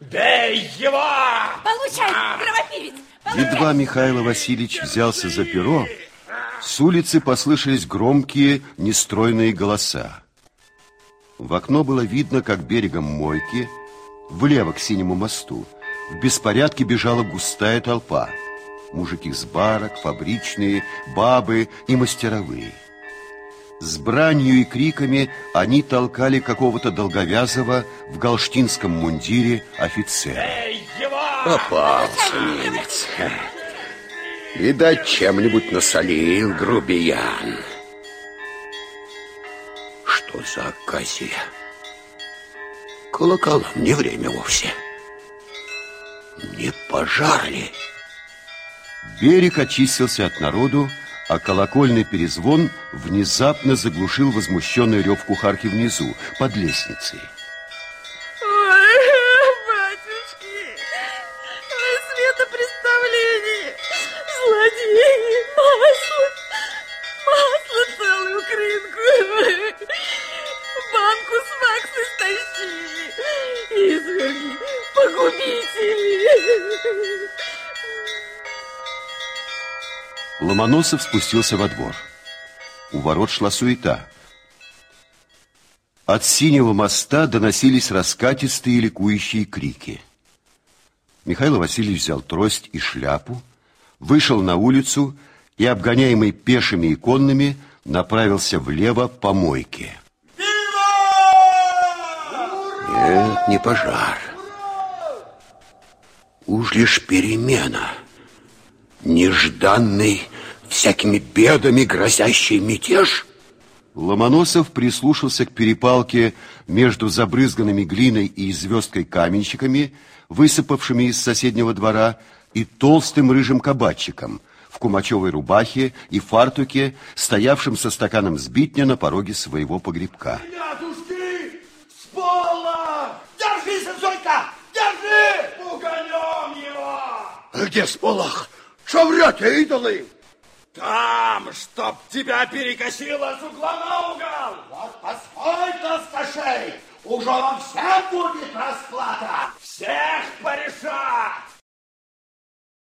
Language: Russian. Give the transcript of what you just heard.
Бей его! Получай, кровопивец! Получай. Едва Михаил Васильевич взялся за перо, с улицы послышались громкие, нестройные голоса. В окно было видно, как берегом мойки, влево к синему мосту, в беспорядке бежала густая толпа. Мужики с барок, фабричные, бабы и мастеровые. С бранью и криками они толкали какого-то долговязого в галштинском мундире офицера. Попался немец. Видать, чем-нибудь насолил грубиян. Что за оказия? Колоколам не время вовсе. Не пожар ли? Берег очистился от народу, а колокольный перезвон внезапно заглушил возмущенный рев кухарки внизу, под лестницей. Ой, батюшки, вы светопреставление, злодеи, масло, масло целую крынку, банку с ваксой стащили, изверги, погубители. Ломоносов спустился во двор. У ворот шла суета. От синего моста доносились раскатистые ликующие крики. Михаил Васильевич взял трость и шляпу, вышел на улицу и, обгоняемый пешими и конными, направился влево по мойке. Нет, не пожар. Уж лишь перемена. Нежданный, всякими бедами грозящий мятеж. Ломоносов прислушался к перепалке между забрызганными глиной и звездкой каменщиками, высыпавшими из соседнего двора, и толстым рыжим кабачиком в кумачевой рубахе и фартуке, стоявшим со стаканом сбитня на пороге своего погребка. Ребятушки, с пола! Держись, Зойка, держи! Пуганем его! Где сполох? Что врете, идолы? Там, чтоб тебя перекосило с угла на угол! Вот постой, толстошей, уже вам всем будет расплата.